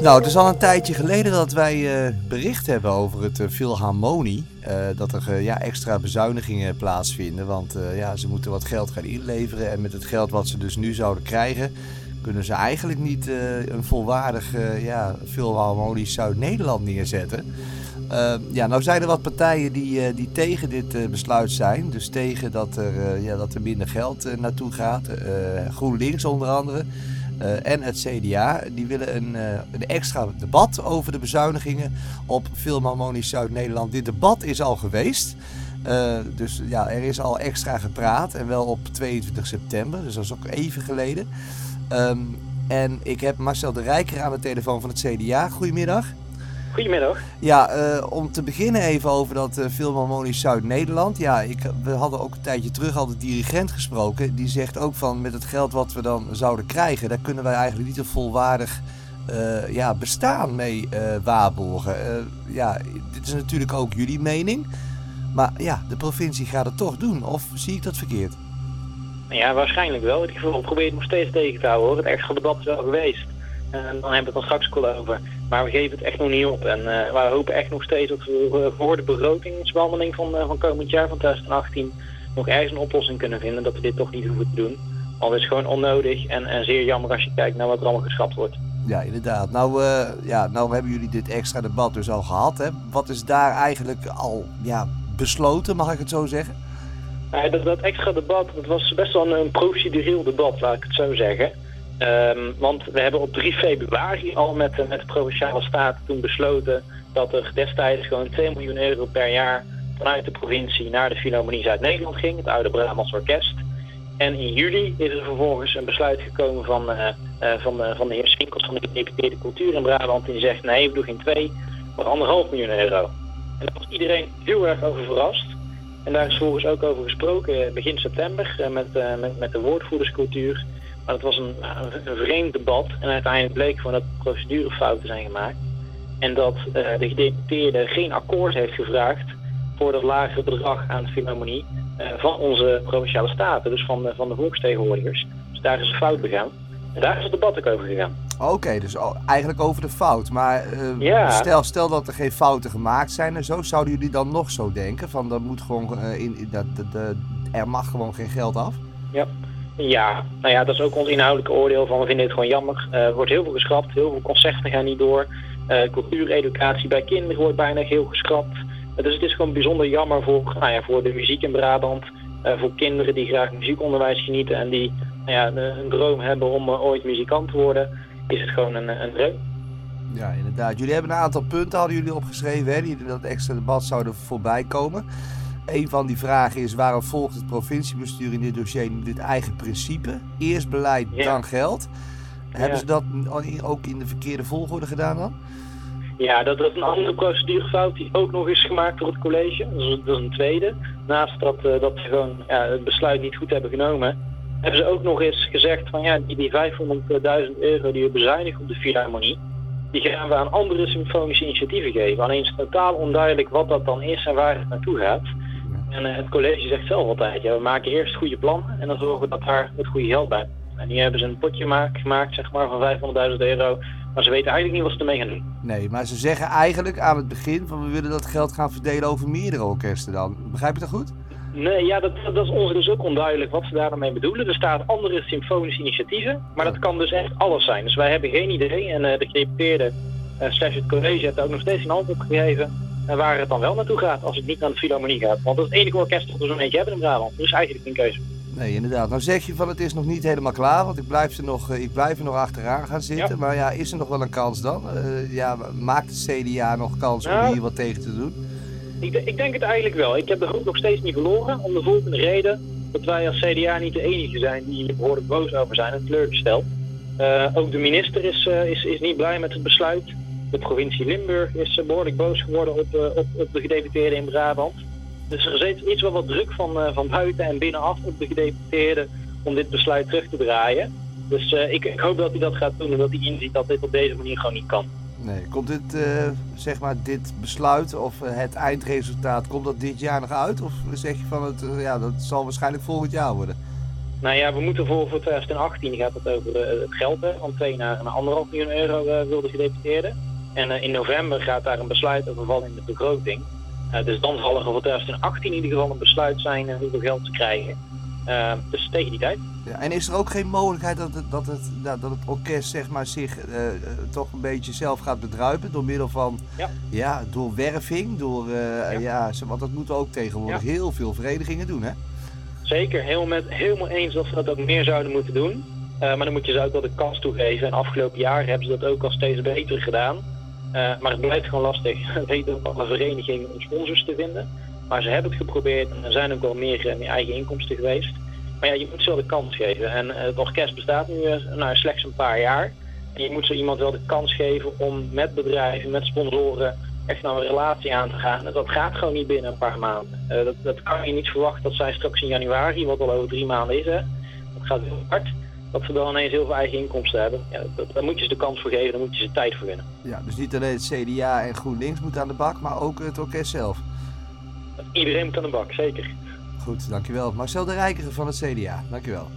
Nou, het is al een tijdje geleden dat wij uh, bericht hebben over het uh, Philharmonie. Uh, dat er ja, extra bezuinigingen plaatsvinden. Want ja, ze moeten wat geld gaan inleveren. En met het geld wat ze dus nu zouden krijgen, kunnen ze eigenlijk niet een volwaardig ja, Zuid-Nederland neerzetten. ja, nou zijn er wat partijen die, die tegen dit besluit zijn. Dus tegen dat er, ja, dat er minder geld naartoe gaat. GroenLinks onder andere. Uh, en het CDA. Die willen een, uh, een, extra debat over de bezuinigingen op Filmharmonisch Zuid-Nederland. Dit debat is al geweest. Uh, dus ja, er is al extra gepraat. En wel op 22 september. Dus dat is ook even geleden. Um, en ik heb Marcel de Rijker aan de telefoon van het CDA. Goedemiddag. Goedemiddag. Ja, uh, om te beginnen even over dat uh, Filmharmonisch Zuid-Nederland. Ja, ik, we hadden ook een tijdje terug al de dirigent gesproken. Die zegt ook van met het geld wat we dan zouden krijgen, daar kunnen wij eigenlijk niet een volwaardig uh, ja, bestaan mee waarborgen. ja, dit is natuurlijk ook jullie mening. Maar ja, de provincie gaat het toch doen. Of zie ik dat verkeerd? Ja, waarschijnlijk wel. Geval probeer het nog steeds tegen te houden hoor. Het extra debat is wel geweest. En dan hebben we het dan straks wel over. Maar we geven het echt nog niet op. En uh, we hopen echt nog steeds dat we voor de begrotingsbehandeling van, uh, van komend jaar, van 2018, nog ergens een oplossing kunnen vinden. Dat we dit toch niet hoeven te doen. Want het is gewoon onnodig en, en zeer jammer als je kijkt naar wat er allemaal geschrapt wordt. Ja, inderdaad. Nou, uh, ja, nou hebben jullie dit extra debat dus al gehad. Hè? Wat is daar eigenlijk al ja, besloten, mag ik het zo zeggen? Dat, dat extra debat dat was best wel een, een procedureel debat, laat ik het zo zeggen. Um, want we hebben op 3 februari al met, met de Provinciale Staten toen besloten dat er destijds gewoon 2 miljoen euro per jaar vanuit de provincie naar de Philharmonie Zuid-Nederland ging, het oude Brabants Orkest. En in juli is er vervolgens een besluit gekomen van, uh, uh, van, van de heer Swinkels van de gedeputeerde cultuur in Brabant. Die zegt nee, we doen geen 2, maar anderhalf miljoen euro. En daar was iedereen heel erg over verrast. En daar is vervolgens ook over gesproken begin september met, met, met de woordvoerderscultuur. Maar het was een, vreemd debat en uiteindelijk bleek gewoon dat procedurefouten zijn gemaakt. En dat de gedeputeerde geen akkoord heeft gevraagd voor dat lagere bedrag aan de Philharmonie uh, van onze provinciale staten, dus van de, van de volkstegenwoordigers. Dus daar is een fout begaan. En daar is het debat ook over gegaan. Oké, dus eigenlijk over de fout. Maar uh, ja. stel, stel dat er geen fouten gemaakt zijn en zo, zouden jullie dan nog zo denken? Van dat moet gewoon, in, dat, dat, er mag gewoon geen geld af? Ja, ja, nou ja, dat is ook ons inhoudelijke oordeel van we vinden het gewoon jammer. Uh, er wordt heel veel geschrapt, heel veel concerten gaan niet door. Uh, cultuureducatie bij kinderen wordt bijna heel geschrapt. Dus het is gewoon bijzonder jammer voor, nou ja, voor de muziek in Brabant. voor kinderen die graag muziekonderwijs genieten en die nou ja, een droom hebben om ooit muzikant te worden, is het gewoon een, een dreun. Ja, inderdaad. Jullie hebben een aantal punten hadden jullie opgeschreven, hè, die dat extra debat zouden voorbij komen. Een van die vragen is waarom volgt het provinciebestuur in dit dossier dit eigen principe? Eerst beleid, dan geld. Hebben ze dat ook in de verkeerde volgorde gedaan dan? Ja, dat is een andere procedurefout die ook nog is gemaakt door het college. Dat is, dat is een tweede. Naast dat, uh, dat ze gewoon ja, het besluit niet goed hebben genomen, hebben ze ook nog eens gezegd van ja, die, die 500.000 euro die we bezuinigen op de Philharmonie, die gaan we aan andere symfonische initiatieven geven. Alleen is totaal onduidelijk wat dat dan is en waar het naartoe gaat. En uh, het college zegt zelf altijd, ja, we maken eerst goede plannen en dan zorgen we dat daar het goede geld bij En hier hebben ze een potje gemaakt, gemaakt zeg maar, van 500.000 euro. Maar ze weten eigenlijk niet wat ze ermee gaan doen. Nee, maar ze zeggen eigenlijk aan het begin van we willen dat geld gaan verdelen over meerdere orkesten dan. Begrijp je dat goed? Nee, ja, dat, dat is ons dus ook onduidelijk wat ze daarmee bedoelen. Er staan andere symfonische initiatieven, maar dat kan dus echt alles zijn. Dus wij hebben geen idee en uh, de gedeputeerde uh, slash het college heeft ook nog steeds een antwoord gegeven en waar het dan wel naartoe gaat als het niet naar de Philharmonie gaat. Want dat is het enige orkest dat we zo'n eentje hebben in Brabant. Dus eigenlijk geen keuze. Nee, inderdaad. Nou zeg je van het is nog niet helemaal klaar, want ik blijf er nog, eh, ik blijf er nog achteraan gaan zitten. Maar ja, is er nog wel een kans dan? Uh, ja, maakt het CDA nog kans om nou, hier wat tegen te doen? Ik, ik, denk het eigenlijk wel. Ik heb de hoop nog steeds niet verloren. Om de volgende reden dat wij als CDA niet de enige zijn die hier behoorlijk boos over zijn en teleurgesteld. Uh, ook de minister is, is, is niet blij met het besluit. De provincie Limburg is eh, behoorlijk boos geworden op, eh, op, op de gedeputeerden in Brabant. Dus er is iets wel wat druk van, eh, van buiten en binnenaf op de gedeputeerden om dit besluit terug te draaien. Dus ik, ik, hoop dat hij dat gaat doen en dat hij inziet dat dit op deze manier gewoon niet kan. Nee, komt dit, uh, zeg maar, dit besluit of het eindresultaat, komt dat dit jaar nog uit? Of zeg je van het, ja, dat zal waarschijnlijk volgend jaar worden? Nou ja, we moeten voor, voor 2018 gaat het over eh, het geld, hè, van 2 naar een anderhalf miljoen euro uh, wil de gedeputeerde. En in november gaat daar een besluit over vallen in de begroting. dus dan zal er voor 2018 in ieder geval een besluit zijn hoeveel geld te krijgen. Dus tegen die tijd. Ja, en is er ook geen mogelijkheid dat het, dat het, dat het orkest zeg maar, zich toch een beetje zelf gaat bedruipen door middel van ja. Ja, door werving, door, ja. ja. want dat moeten ook tegenwoordig heel veel verenigingen doen hè? Zeker, helemaal, met, helemaal eens dat ze dat ook meer zouden moeten doen. Uh, maar dan moet je ze ook wel de kans toegeven. En afgelopen jaar hebben ze dat ook al steeds beter gedaan. Uh, maar het blijft gewoon lastig. Ook alle verenigingen om sponsors te vinden. Maar ze hebben het geprobeerd en er zijn ook wel meer, meer eigen inkomsten geweest. Maar ja, je moet ze wel de kans geven. En het orkest bestaat nu nou, slechts een paar jaar. En je moet zo iemand wel de kans geven om met bedrijven, met sponsoren echt nou een relatie aan te gaan. Dat gaat gewoon niet binnen een paar maanden. Dat, dat kan je niet verwachten dat zij straks in januari, wat al over drie maanden is, hè, dat gaat heel hard, dat ze dan ineens heel veel eigen inkomsten hebben. Ja, dat, daar moet je ze de kans voor geven, daar moet je ze tijd voor winnen. Ja, dus niet alleen het CDA en GroenLinks moet aan de bak, maar ook het orkest zelf. Iedereen moet aan de bak, zeker. Goed, dankjewel. Marcel de Rijker van het CDA, dankjewel.